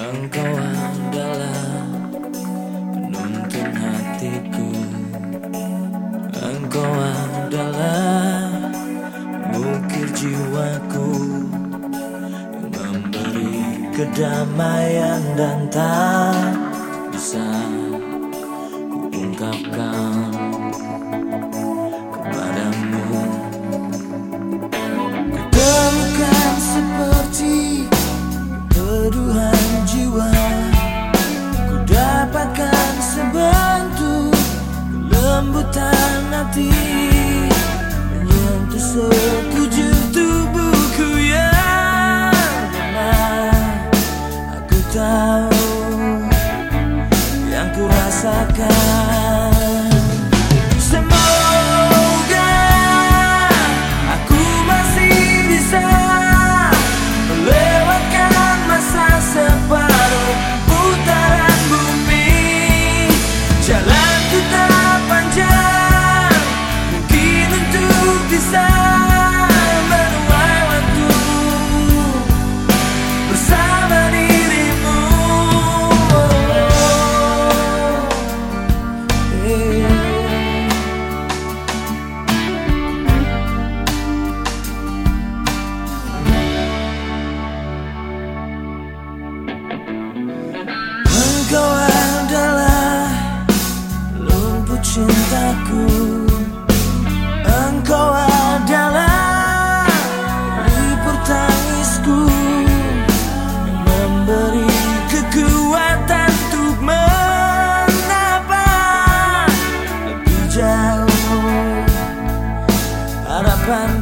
Engkau adalah penuntun hatiku. Engkau adalah mukir jiwaku Yang memberi kedamaian dan tak bisa kuungkapkan hati. Menyentuh sekujur tubuhku yang pernah Aku tahu yang ku rasakan cintaku. Engkau adalah libur tangisku memberi kekuatan untuk menapah Lebih jauh. Harapanku